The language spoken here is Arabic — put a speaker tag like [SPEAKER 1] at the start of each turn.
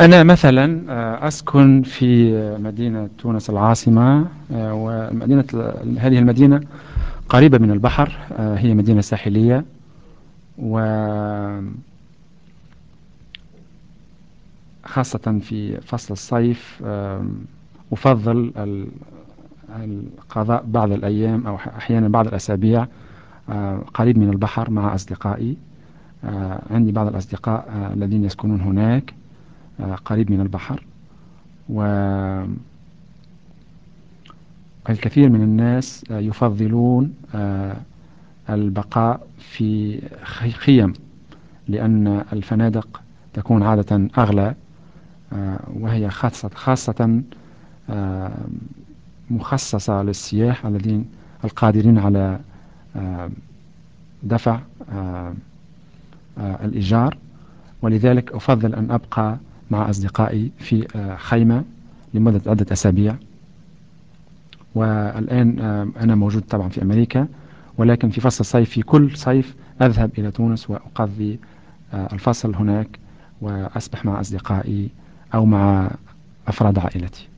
[SPEAKER 1] أنا مثلا أسكن في مدينة تونس العاصمة ومدينة هذه المدينة قريبة من البحر هي مدينة ساحلية. و خاصة في فصل الصيف أفضل القضاء بعض الأيام أو أحيانا بعض الأسابيع قريب من البحر مع أصدقائي. عندي بعض الأصدقاء الذين يسكنون هناك. قريب من البحر و الكثير من الناس يفضلون البقاء في خيم لأن الفنادق تكون عادة أغلى وهي خاصة, خاصة مخصصة للسياح الذين القادرين على دفع الإيجار. ولذلك أفضل أن أبقى مع أصدقائي في خيمة لمدة عدة أسابيع. والآن أنا موجود طبعا في أمريكا ولكن في فصل الصيف في كل صيف أذهب إلى تونس وأقضي الفصل هناك وأسبح مع أصدقائي أو مع أفراد عائلتي.